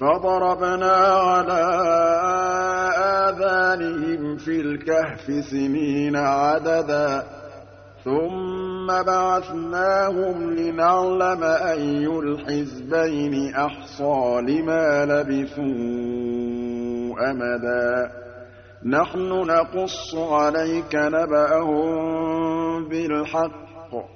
فَضَرَبْنَا عَلَىٰ آذَانِهِمْ فِي الْكَهْفِ سِنِينَ عَدَدًا. ثُمَّ بَعَثْنَاهُمْ لِنَعْلَمَ أَيُّ الْحِزْبَيْنِ أَحْصَىٰ لِمَا لَبِثُوا أَمَدًا. نَّحْنُ نَقُصُّ عَلَيْكَ نَبَأَهُم بِالْحَقِّ ۚ.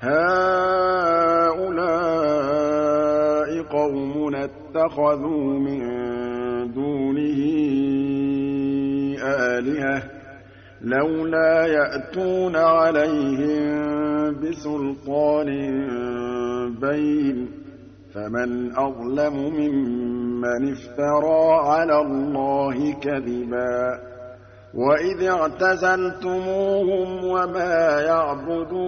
هَٰؤُلَاءِ قَوْمُنَا اتَّخَذُوا مِن دُونِهِ آلِهَةً ۖ لَّوْلَا يَأْتُونَ عَلَيْهِم بِسُلْطَانٍ بَيِّنٍ ۖ فَمَنْ أَظْلَمُ مِمَّنِ افْتَرَىٰ عَلَى اللَّهِ كَذِبًا وَإِذِ اعْتَزَلْتُمُوهُمْ وَمَا يَعْبُدُونَ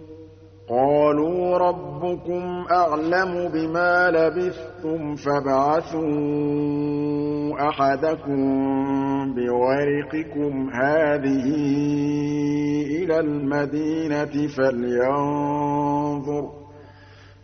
قَالُوا رَبُّكُمْ أَعْلَمُ بِمَا لَبِثْتُمْ فَابْعَثُوا أَحَدَكُم بِوَرِقِكُمْ هَٰذِهِ إِلَى الْمَدِينَةِ فَلْيَنظُرْ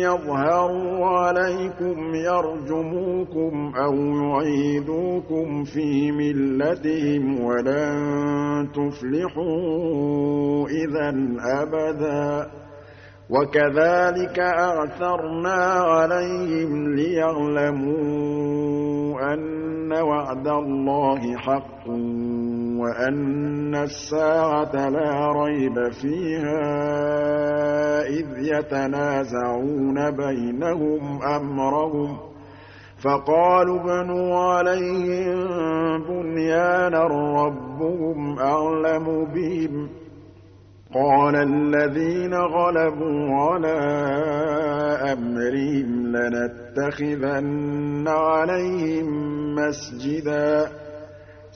يَظْهَرُوا عَلَيْكُمْ يَرْجُمُوكُمْ أَوْ يُعِيدُوكُمْ فِي مِلَّتِهِمْ وَلَن تُفْلِحُوا إِذًا أَبَدًا. وَكَذَٰلِكَ أَعْثَرْنَا عَلَيْهِمْ لِيَعْلَمُوا أَنَّ وَعْدَ اللَّهِ حَقٌّ. وَأَنَّ السَّاعَةَ لَا رَيْبَ فِيهَا إِذْ يَتَنَازَعُونَ بَيْنَهُمْ أَمْرَهُمْ فَقَالُوا ابْنُوا عَلَيْهِم بُنْيَانًا رَّبُّهُمْ أَعْلَمُ بِهِمْ ۚ قَالَ الَّذِينَ غَلَبُوا عَلَىٰ أَمْرِهِمْ لَنَتَّخِذَنَّ عَلَيْهِم مَّسْجِدًا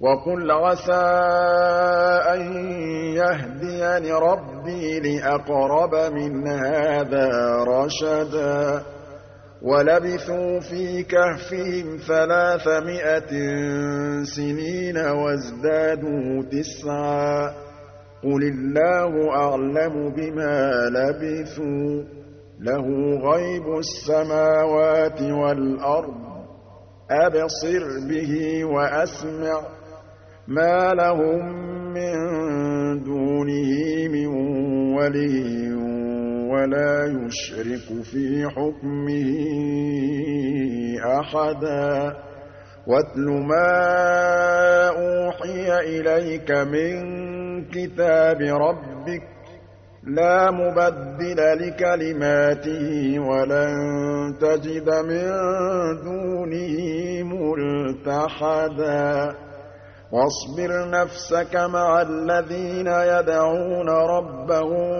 وَقُلْ عَسَىٰ أَن يَهْدِيَنِ رَبِّي لِأَقْرَبَ مِنْ هَٰذَا رَشَدًا وَلَبِثُوا فِي كَهْفِهِمْ ثَلَاثَمِائَةٍ سِنِينَ وَازْدَادُوا تِسْعًا ۚ قُلِ اللَّهُ أَعْلَمُ بِمَا لَبِثُوا ۖ لَهُ غَيْبُ السَّمَاوَاتِ وَالْأَرْضِ ۖ أَبْصِرْ بِهِ وَأَسْمِعْ مَا لَهُم مِّن دُونِهِ مِن وَلِيٍّ وَلَا يُشْرِكُ فِي حُكْمِهِ أَحَدًا وَاتْلُ مَا أُوحِيَ إِلَيْكَ مِن كِتَابِ رَبِّكَ ۖ لَا مُبَدِّلَ لِكَلِمَاتِهِ وَلَن تَجِدَ مِن دُونِهِ مُلْتَحَدًا وَاصْبِرْ نَفْسَكَ مَعَ الَّذِينَ يَدْعُونَ رَبَّهُم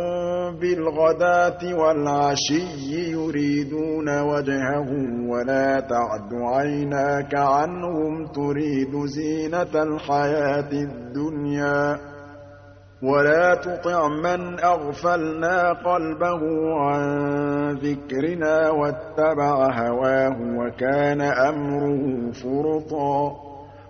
بِالْغَدَاةِ وَالْعَشِيِّ يُرِيدُونَ وَجْهَهُ وَلَا تَعْدُ عَيْنَاكَ عَنْهُمْ تُرِيدُ زِينَةَ الْحَيَاةِ الدُّنْيَا ۖ وَلَا تُطِعْ مَنْ أَغْفَلْنَا قَلْبَهُ عَن ذِكْرِنَا وَاتَّبَعَ هَوَاهُ وَكَانَ أَمْرُهُ فُرُطًا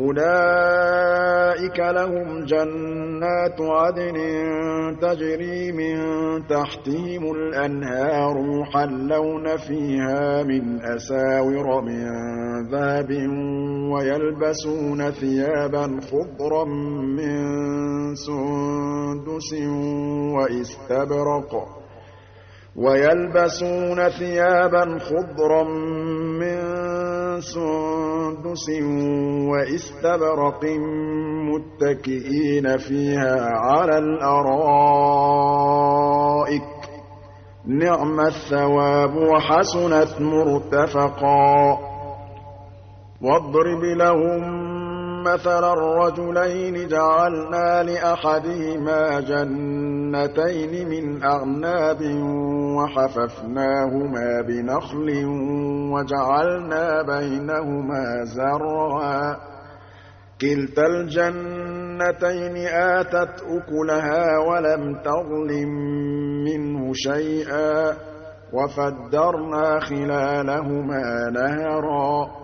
أُولَٰئِكَ لَهُمْ جَنَّاتُ عَدْنٍ تَجْرِي مِن تَحْتِهِمُ الْأَنْهَارُ يُحَلَّوْنَ فِيهَا مِنْ أَسَاوِرَ مِن ذَهَبٍ وَيَلْبَسُونَ ثِيَابًا خُضْرًا مِّن سُندُسٍ وَإِسْتَبْرَقٍ وَيَلْبَسُونَ ثِيَابًا خُضْرًا مِّن سُندُسٍ وَإِسْتَبْرَقٍ مُّتَّكِئِينَ فِيهَا عَلَى الْأَرَائِكِ ۚ. نِعْمَ الثَّوَابُ وَحَسُنَتْ مُرْتَفَقًا. وَاضْرِبْ لَهُم مَّثَلًا الرَّجُلَيْنِ جَعَلْنَا لِأَحَدِهِمَا جَنَّتَيْنِ مِنْ أَعْنَابٍ وَحَفَفْنَاهُمَا بِنَخْلٍ وَجَعَلْنَا بَيْنَهُمَا زَرْعًا. كِلْتَا الْجَنَّتَيْنِ آتَتْ أُكُلَهَا وَلَمْ تَظْلِم مِّنْهُ شَيْئًا ۚ. وَفَجَّرْنَا خِلَالَهُمَا نَهَرًا.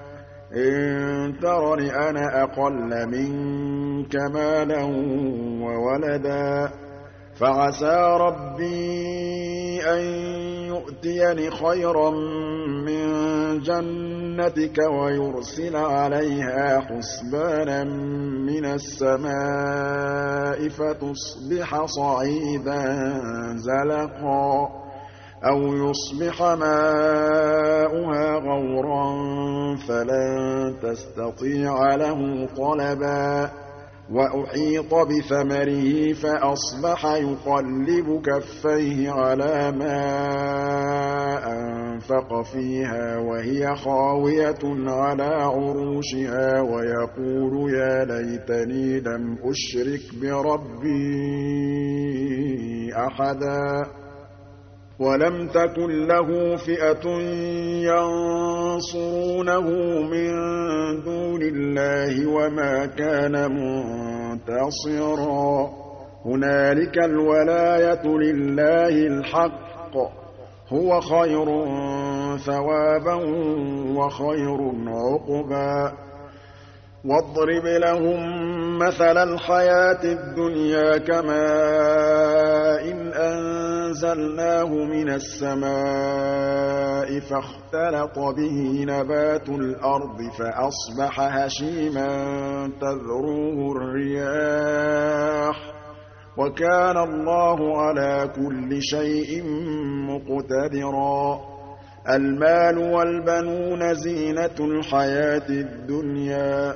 إِن تَرَنِ أَنَا أَقَلَّ مِنكَ مَالًا وَوَلَدًا. فَعَسَىٰ رَبِّي أَن يُؤْتِيَنِ خَيْرًا مِّن جَنَّتِكَ وَيُرْسِلَ عَلَيْهَا حُسْبَانًا مِّنَ السَّمَاءِ فَتُصْبِحَ صَعِيدًا زَلَقًا. أَوْ يُصْبِحَ مَاؤُهَا غَوْرًا فَلَن تَسْتَطِيعَ لَهُ طَلَبًا. وَأُحِيطَ بِثَمَرِهِ فَأَصْبَحَ يُقَلِّبُ كَفَّيْهِ عَلَىٰ مَا أَنفَقَ فِيهَا وَهِيَ خَاوِيَةٌ عَلَىٰ عُرُوشِهَا وَيَقُولُ يَا لَيْتَنِي لَمْ أُشْرِكْ بِرَبِّي أَحَدًا. وَلَمْ تَكُن لَّهُ فِئَةٌ يَنصُرُونَهُ مِن دُونِ اللَّهِ وَمَا كَانَ مُنتَصِرًا. هُنَالِكَ الْوَلَايَةُ لِلَّهِ الْحَقِّ ۚ. هُوَ خَيْرٌ ثَوَابًا وَخَيْرٌ عُقْبًا. وَاضْرِبْ لَهُم مَّثَلَ الْحَيَاةِ الدُّنْيَا كَمَاءٍ أَنزَلْنَاهُ مِنَ السَّمَاءِ فَاخْتَلَطَ بِهِ نَبَاتُ الْأَرْضِ فَأَصْبَحَ هَشِيمًا تَذْرُوهُ الرِّيَاحُ ۗ وَكَانَ اللَّهُ عَلَىٰ كُلِّ شَيْءٍ مُّقْتَدِرًا الْمَالُ وَالْبَنُونَ زِينَةُ الْحَيَاةِ الدُّنْيَا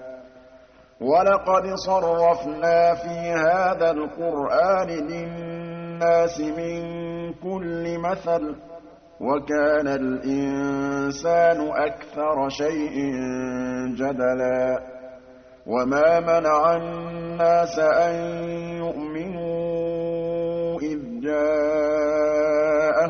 وَلَقَدْ صَرَّفْنَا فِي هَٰذَا الْقُرْآنِ لِلنَّاسِ مِن كُلِّ مَثَلٍ ۚ وَكَانَ الْإِنسَانُ أَكْثَرَ شَيْءٍ جَدَلًا. وَمَا مَنَعَ النَّاسَ أَن يُؤْمِنُوا إِذْ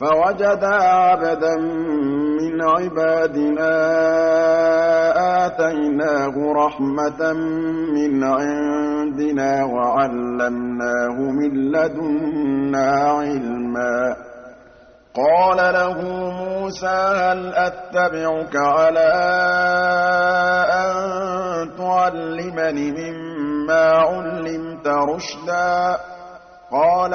فوجدا عبدا من عبادنا آتيناه رحمة من عندنا وعلمناه من لدنا علما. قال له موسى هل أتبعك على أن تعلمني مما علمت رشدا؟ قال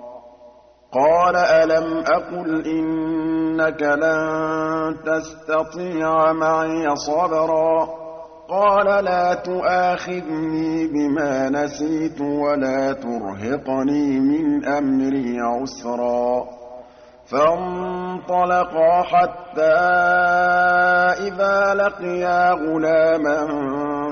قال ألم أقل إنك لن تستطيع معي صبرا قال لا تؤاخذني بما نسيت ولا ترهقني من أمري عسرا فانطلقا حتى إذا لقيا غلاما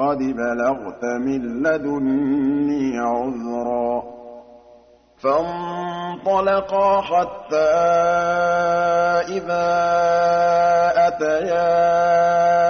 قد بلغت من لدني عذرا فانطلقا حتى إذا أتيا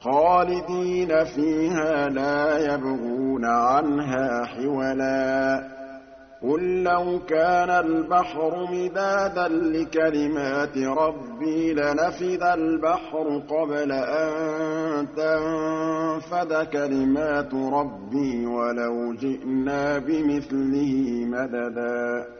خَالِدِينَ فِيهَا لَا يَبْغُونَ عَنْهَا حِوَلًا. قُل لَّوْ كَانَ الْبَحْرُ مِدَادًا لِّكَلِمَاتِ رَبِّي لَنَفِدَ الْبَحْرُ قَبْلَ أَن تَنفَدَ كَلِمَاتُ رَبِّي وَلَوْ جِئْنَا بِمِثْلِهِ مَدَدًا.